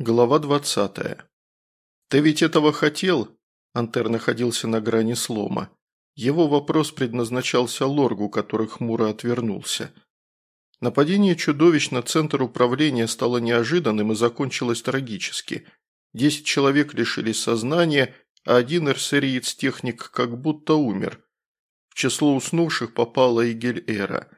Глава 20. «Ты ведь этого хотел?» Антер находился на грани слома. Его вопрос предназначался Лоргу, который хмуро отвернулся. Нападение чудовищ на центр управления стало неожиданным и закончилось трагически. Десять человек лишились сознания, а один эрсериец-техник как будто умер. В число уснувших попала и Гель-Эра.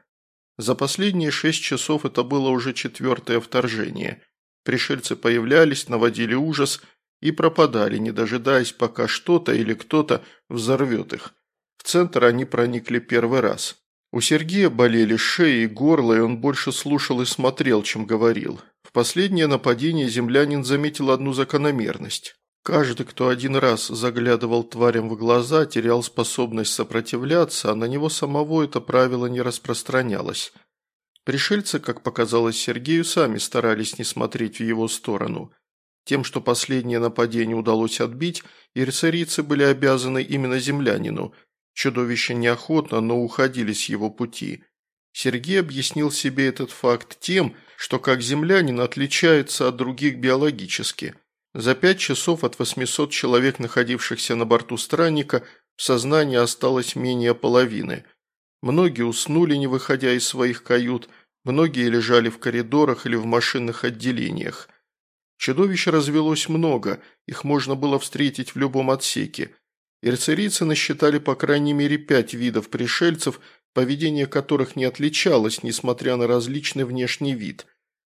За последние шесть часов это было уже четвертое вторжение – Пришельцы появлялись, наводили ужас и пропадали, не дожидаясь, пока что-то или кто-то взорвет их. В центр они проникли первый раз. У Сергея болели шеи и горло, и он больше слушал и смотрел, чем говорил. В последнее нападение землянин заметил одну закономерность. Каждый, кто один раз заглядывал тварям в глаза, терял способность сопротивляться, а на него самого это правило не распространялось. Пришельцы, как показалось Сергею, сами старались не смотреть в его сторону. Тем, что последнее нападение удалось отбить, ирцерийцы были обязаны именно землянину. Чудовища неохотно, но уходили с его пути. Сергей объяснил себе этот факт тем, что как землянин отличается от других биологически. За пять часов от 800 человек, находившихся на борту странника, в сознании осталось менее половины – Многие уснули, не выходя из своих кают, многие лежали в коридорах или в машинных отделениях. Чудовищ развелось много, их можно было встретить в любом отсеке. Ирцерийцы насчитали по крайней мере пять видов пришельцев, поведение которых не отличалось, несмотря на различный внешний вид.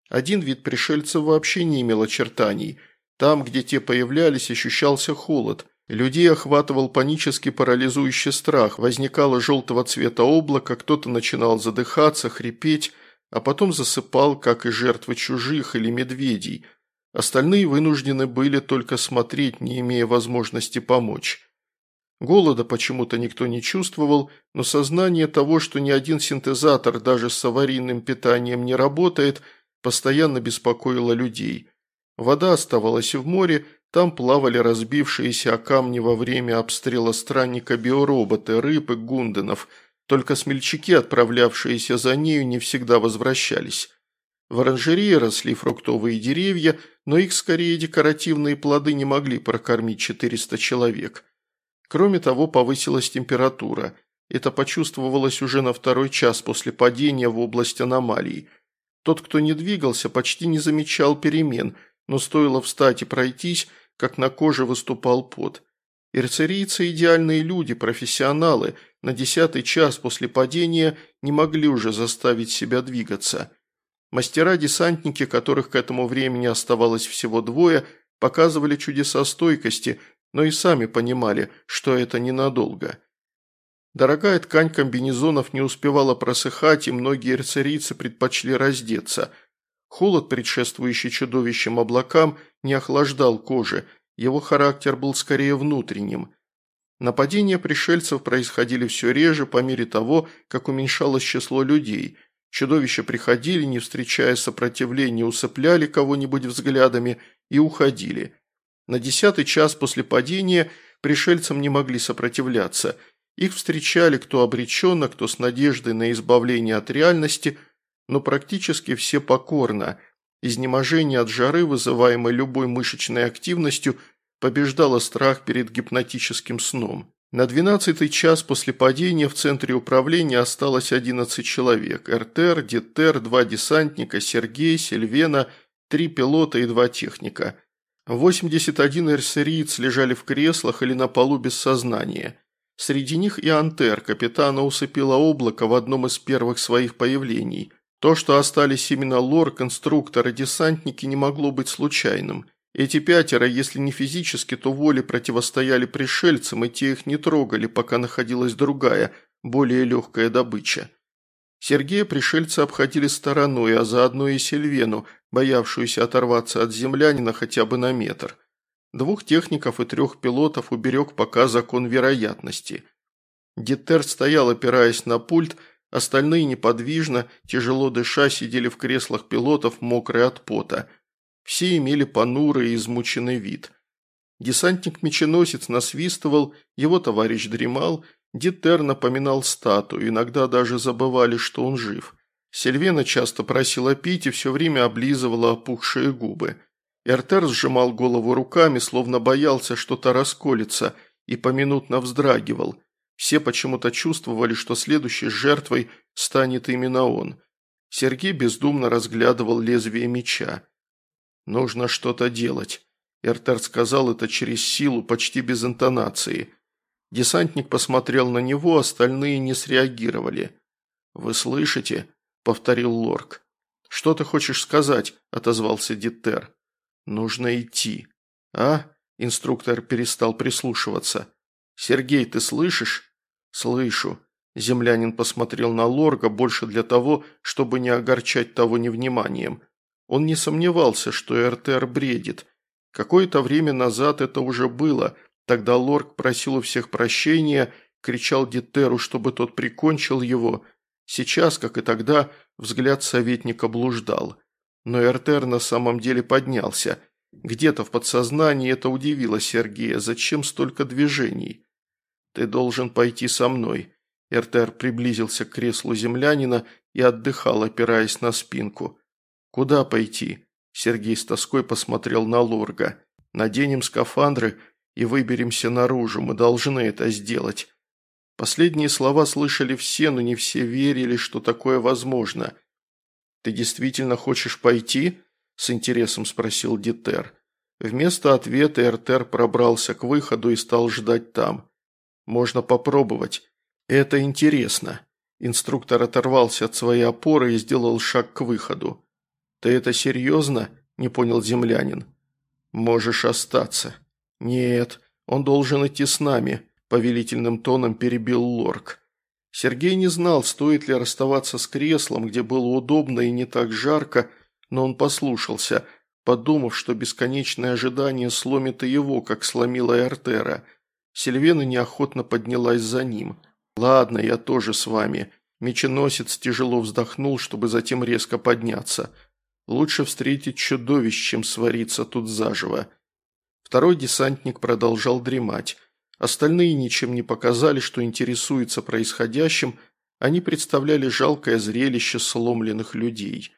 Один вид пришельцев вообще не имел очертаний. Там, где те появлялись, ощущался холод – Людей охватывал панический парализующий страх, возникало желтого цвета облако, кто-то начинал задыхаться, хрипеть, а потом засыпал, как и жертвы чужих или медведей. Остальные вынуждены были только смотреть, не имея возможности помочь. Голода почему-то никто не чувствовал, но сознание того, что ни один синтезатор даже с аварийным питанием не работает, постоянно беспокоило людей. Вода оставалась в море, там плавали разбившиеся о камни во время обстрела странника биороботы, рыб и гунденов, только смельчаки, отправлявшиеся за нею, не всегда возвращались. В оранжерее росли фруктовые деревья, но их скорее декоративные плоды не могли прокормить 400 человек. Кроме того, повысилась температура. Это почувствовалось уже на второй час после падения в область аномалий. Тот, кто не двигался, почти не замечал перемен – но стоило встать и пройтись, как на коже выступал пот. Ирцерийцы – идеальные люди, профессионалы, на десятый час после падения не могли уже заставить себя двигаться. Мастера-десантники, которых к этому времени оставалось всего двое, показывали чудеса стойкости, но и сами понимали, что это ненадолго. Дорогая ткань комбинезонов не успевала просыхать, и многие эрцерийцы предпочли раздеться – Холод, предшествующий чудовищем облакам, не охлаждал кожи, его характер был скорее внутренним. Нападения пришельцев происходили все реже по мере того, как уменьшалось число людей. Чудовища приходили, не встречая сопротивления, усыпляли кого-нибудь взглядами и уходили. На десятый час после падения пришельцам не могли сопротивляться. Их встречали кто обреченно, кто с надеждой на избавление от реальности, но практически все покорно. Изнеможение от жары, вызываемой любой мышечной активностью, побеждало страх перед гипнотическим сном. На двенадцатый час после падения в центре управления осталось 11 человек. РТР, ДТР, два десантника, Сергей, Сильвена, три пилота и два техника. 81 эрсериец лежали в креслах или на полу без сознания. Среди них и Антер, капитана усыпило облако в одном из первых своих появлений. То, что остались именно лор, конструктор и десантники, не могло быть случайным. Эти пятеро, если не физически, то воле противостояли пришельцам, и те их не трогали, пока находилась другая, более легкая добыча. Сергея пришельцы обходили стороной, а заодно и Сильвену, боявшуюся оторваться от землянина хотя бы на метр. Двух техников и трех пилотов уберег пока закон вероятности. Дитер стоял, опираясь на пульт, Остальные неподвижно, тяжело дыша, сидели в креслах пилотов, мокрые от пота. Все имели понурый и измученный вид. Десантник-меченосец насвистывал, его товарищ дремал, Дитер напоминал статую, иногда даже забывали, что он жив. Сильвена часто просила пить и все время облизывала опухшие губы. Эртер сжимал голову руками, словно боялся, что-то расколется, и поминутно вздрагивал. Все почему-то чувствовали, что следующей жертвой станет именно он. Сергей бездумно разглядывал лезвие меча. «Нужно что-то делать», – Эртер сказал это через силу, почти без интонации. Десантник посмотрел на него, остальные не среагировали. «Вы слышите?» – повторил Лорк. «Что ты хочешь сказать?» – отозвался Диттер. «Нужно идти». «А?» – инструктор перестал прислушиваться. «Сергей, ты слышишь?» «Слышу». Землянин посмотрел на Лорга больше для того, чтобы не огорчать того невниманием. Он не сомневался, что РТР бредит. Какое-то время назад это уже было. Тогда Лорг просил у всех прощения, кричал Дитеру, чтобы тот прикончил его. Сейчас, как и тогда, взгляд советника блуждал. Но РТР на самом деле поднялся. Где-то в подсознании это удивило Сергея. Зачем столько движений? «Ты должен пойти со мной». РТР приблизился к креслу землянина и отдыхал, опираясь на спинку. «Куда пойти?» Сергей с тоской посмотрел на Лорга. «Наденем скафандры и выберемся наружу. Мы должны это сделать». Последние слова слышали все, но не все верили, что такое возможно. «Ты действительно хочешь пойти?» – с интересом спросил Дитер. Вместо ответа Эртер пробрался к выходу и стал ждать там. «Можно попробовать. Это интересно». Инструктор оторвался от своей опоры и сделал шаг к выходу. «Ты это серьезно?» – не понял землянин. «Можешь остаться». «Нет, он должен идти с нами», – повелительным тоном перебил Лорк. Сергей не знал, стоит ли расставаться с креслом, где было удобно и не так жарко, но он послушался, подумав, что бесконечное ожидание сломит и его, как сломило Эртера. Сильвена неохотно поднялась за ним. «Ладно, я тоже с вами». Меченосец тяжело вздохнул, чтобы затем резко подняться – Лучше встретить чудовищ, чем свариться тут заживо. Второй десантник продолжал дремать. Остальные ничем не показали, что интересуются происходящим, они представляли жалкое зрелище сломленных людей.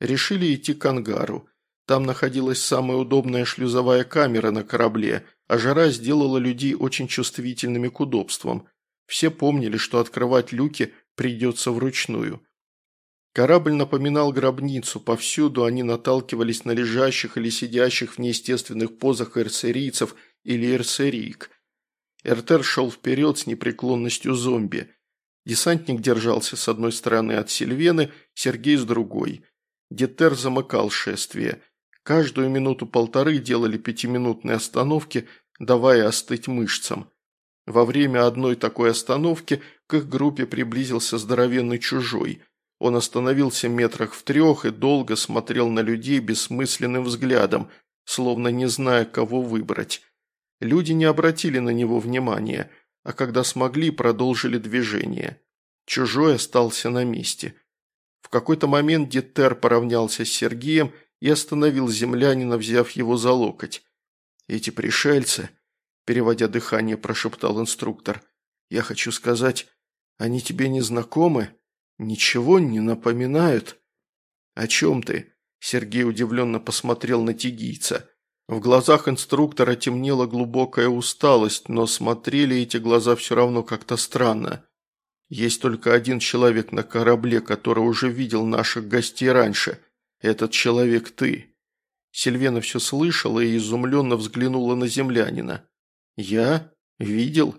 Решили идти к ангару. Там находилась самая удобная шлюзовая камера на корабле, а жара сделала людей очень чувствительными к удобствам. Все помнили, что открывать люки придется вручную. Корабль напоминал гробницу, повсюду они наталкивались на лежащих или сидящих в неестественных позах эрсерийцев или эрсерийк. Эртер шел вперед с непреклонностью зомби. Десантник держался с одной стороны от Сильвены, Сергей с другой. Детер замыкал шествие. Каждую минуту-полторы делали пятиминутные остановки, давая остыть мышцам. Во время одной такой остановки к их группе приблизился здоровенный чужой – он остановился метрах в трех и долго смотрел на людей бессмысленным взглядом, словно не зная, кого выбрать. Люди не обратили на него внимания, а когда смогли, продолжили движение. Чужой остался на месте. В какой-то момент Дитер поравнялся с Сергеем и остановил землянина, взяв его за локоть. «Эти пришельцы», – переводя дыхание, прошептал инструктор, – «я хочу сказать, они тебе не знакомы?» «Ничего не напоминают?» «О чем ты?» Сергей удивленно посмотрел на тигийца. В глазах инструктора темнела глубокая усталость, но смотрели эти глаза все равно как-то странно. Есть только один человек на корабле, который уже видел наших гостей раньше. Этот человек ты. Сильвена все слышала и изумленно взглянула на землянина. «Я? Видел?»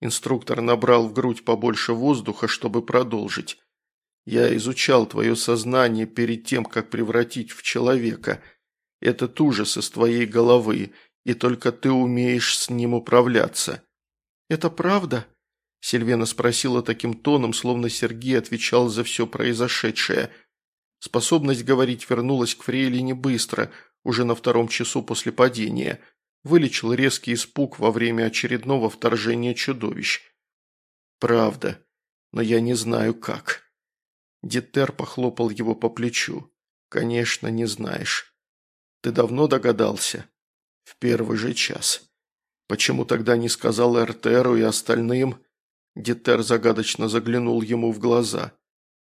Инструктор набрал в грудь побольше воздуха, чтобы продолжить. Я изучал твое сознание перед тем, как превратить в человека. Этот ужас из твоей головы, и только ты умеешь с ним управляться». «Это правда?» Сильвена спросила таким тоном, словно Сергей отвечал за все произошедшее. Способность говорить вернулась к Фрейлине быстро, уже на втором часу после падения. Вылечил резкий испуг во время очередного вторжения чудовищ. «Правда, но я не знаю как». Дитер похлопал его по плечу. «Конечно, не знаешь. Ты давно догадался?» «В первый же час. Почему тогда не сказал Эртеру и остальным?» Дитер загадочно заглянул ему в глаза.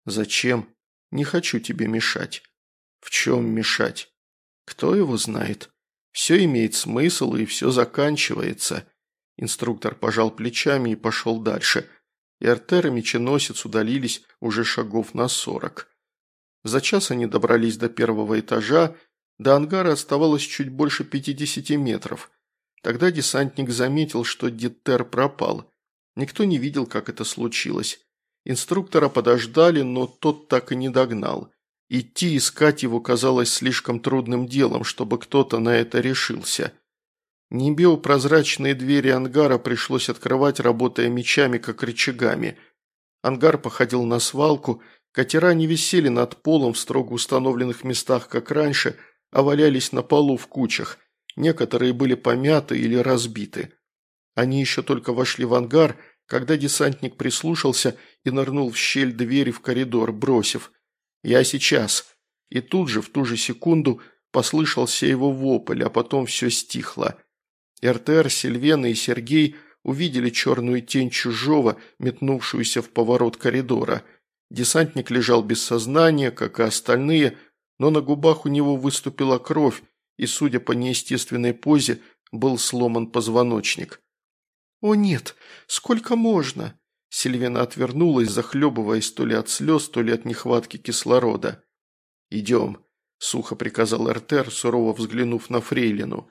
«Зачем? Не хочу тебе мешать». «В чем мешать?» Кто его знает? Все имеет смысл и все заканчивается. Инструктор пожал плечами и пошел дальше. И Артер и меченосец удалились уже шагов на сорок. За час они добрались до первого этажа, до ангара оставалось чуть больше 50 метров. Тогда десантник заметил, что Диттер пропал. Никто не видел, как это случилось. Инструктора подождали, но тот так и не догнал. Идти искать его казалось слишком трудным делом, чтобы кто-то на это решился. Небеопрозрачные двери ангара пришлось открывать, работая мечами, как рычагами. Ангар походил на свалку, катера не висели над полом в строго установленных местах, как раньше, а валялись на полу в кучах. Некоторые были помяты или разбиты. Они еще только вошли в ангар, когда десантник прислушался и нырнул в щель двери в коридор, бросив – «Я сейчас». И тут же, в ту же секунду, послышался его вопль, а потом все стихло. РТР, Сильвена и Сергей увидели черную тень чужого, метнувшуюся в поворот коридора. Десантник лежал без сознания, как и остальные, но на губах у него выступила кровь, и, судя по неестественной позе, был сломан позвоночник. «О нет, сколько можно?» Сильвена отвернулась, захлебываясь то ли от слез, то ли от нехватки кислорода. «Идем», – сухо приказал Эртер, сурово взглянув на Фрейлину.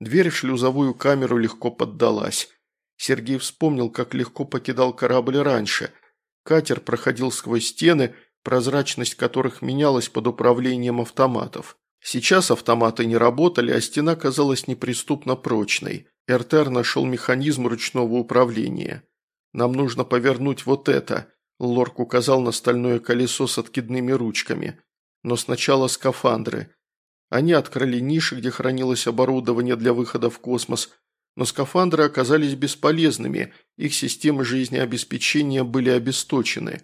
Дверь в шлюзовую камеру легко поддалась. Сергей вспомнил, как легко покидал корабль раньше. Катер проходил сквозь стены, прозрачность которых менялась под управлением автоматов. Сейчас автоматы не работали, а стена казалась неприступно прочной. Эртер нашел механизм ручного управления. Нам нужно повернуть вот это», – Лорк указал на стальное колесо с откидными ручками. «Но сначала скафандры». Они открыли ниши, где хранилось оборудование для выхода в космос, но скафандры оказались бесполезными, их системы жизнеобеспечения были обесточены.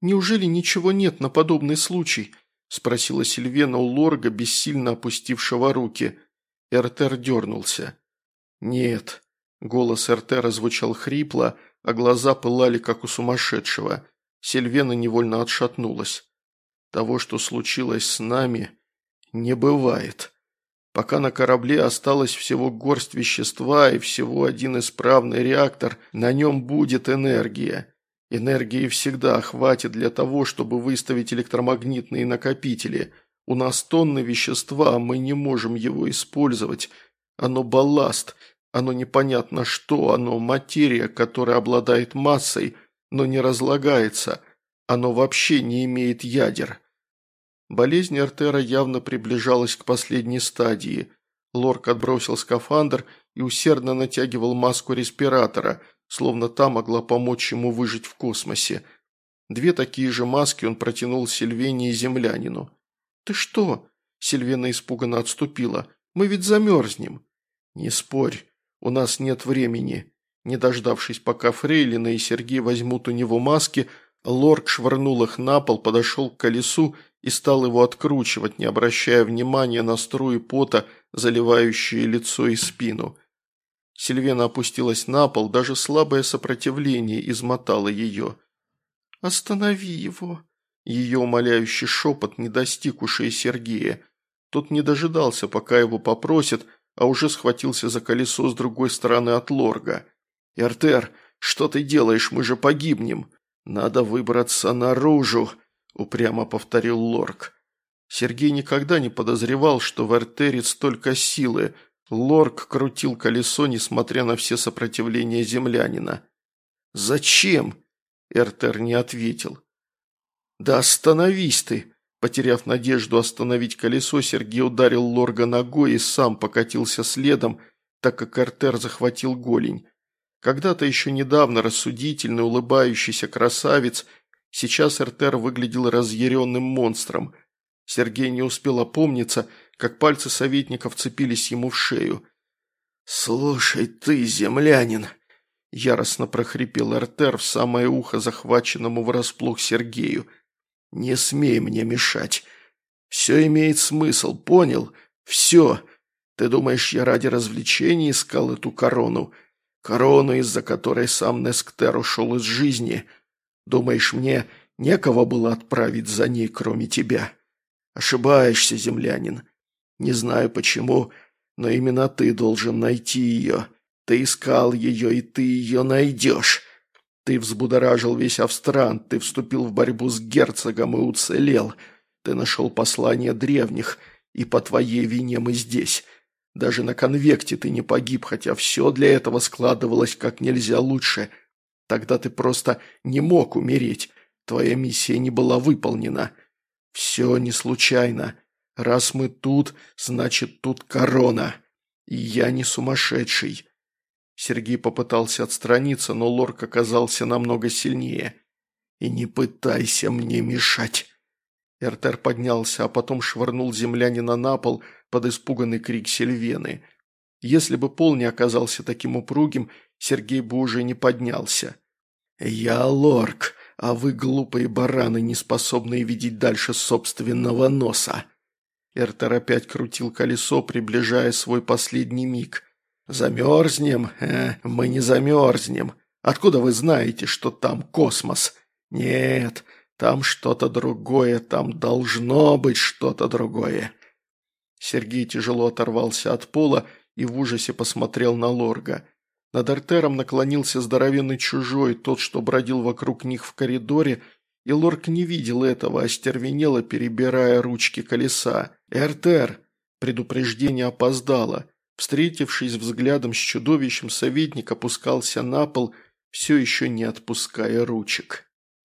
«Неужели ничего нет на подобный случай?» – спросила Сильвена у Лорга, бессильно опустившего руки. Эртер дернулся. «Нет». Голос Эртера звучал хрипло, а глаза пылали, как у сумасшедшего. Сильвена невольно отшатнулась. Того, что случилось с нами, не бывает. Пока на корабле осталось всего горсть вещества и всего один исправный реактор, на нем будет энергия. Энергии всегда хватит для того, чтобы выставить электромагнитные накопители. У нас тонны вещества, а мы не можем его использовать. Оно балласт, оно непонятно что, оно материя, которая обладает массой, но не разлагается. Оно вообще не имеет ядер. Болезнь Артера явно приближалась к последней стадии. Лорк отбросил скафандр и усердно натягивал маску респиратора, словно та могла помочь ему выжить в космосе. Две такие же маски он протянул Сильвене и землянину. «Ты что?» – Сильвена испуганно отступила. «Мы ведь замерзнем». «Не спорь, у нас нет времени». Не дождавшись, пока Фрейлина и Сергей возьмут у него маски, Лорк швырнул их на пол, подошел к колесу и стал его откручивать, не обращая внимания на струи пота, заливающие лицо и спину. Сильвена опустилась на пол, даже слабое сопротивление измотало ее. «Останови его!» Ее умоляющий шепот не достиг ушей Сергея. Тот не дожидался, пока его попросят, а уже схватился за колесо с другой стороны от лорга. «Эртер, что ты делаешь? Мы же погибнем!» «Надо выбраться наружу», – упрямо повторил лорг. Сергей никогда не подозревал, что в Эртере столько силы. Лорг крутил колесо, несмотря на все сопротивления землянина. «Зачем?» – Эртер не ответил. «Да остановись ты!» Потеряв надежду остановить колесо, Сергей ударил Лорга ногой и сам покатился следом, так как Артер захватил голень. Когда-то еще недавно рассудительный, улыбающийся красавец, сейчас Артер выглядел разъяренным монстром. Сергей не успел опомниться, как пальцы советника вцепились ему в шею. «Слушай ты, землянин!» – яростно прохрипел Артер в самое ухо захваченному врасплох Сергею – «Не смей мне мешать. Все имеет смысл, понял? Все. Ты думаешь, я ради развлечений искал эту корону? Корону, из-за которой сам Несктер ушел из жизни? Думаешь, мне некого было отправить за ней, кроме тебя? Ошибаешься, землянин. Не знаю почему, но именно ты должен найти ее. Ты искал ее, и ты ее найдешь. Ты взбудоражил весь Австран, ты вступил в борьбу с герцогом и уцелел. Ты нашел послание древних, и по твоей вине мы здесь. Даже на конвекте ты не погиб, хотя все для этого складывалось как нельзя лучше. Тогда ты просто не мог умереть. Твоя миссия не была выполнена. Все не случайно. Раз мы тут, значит тут корона. И я не сумасшедший. Сергей попытался отстраниться, но Лорк оказался намного сильнее. «И не пытайся мне мешать!» Эртер поднялся, а потом швырнул землянина на пол под испуганный крик Сильвены. Если бы пол не оказался таким упругим, Сергей бы уже не поднялся. «Я Лорк, а вы глупые бараны, не способные видеть дальше собственного носа!» Эртер опять крутил колесо, приближая свой последний миг – «Замерзнем? Э, мы не замерзнем. Откуда вы знаете, что там космос? Нет, там что-то другое, там должно быть что-то другое». Сергей тяжело оторвался от пола и в ужасе посмотрел на Лорга. Над Артером наклонился здоровенный чужой, тот, что бродил вокруг них в коридоре, и Лорг не видел этого, остервенело перебирая ручки колеса. «Эртер!» Предупреждение опоздало. Встретившись взглядом с чудовищем, советник опускался на пол, все еще не отпуская ручек.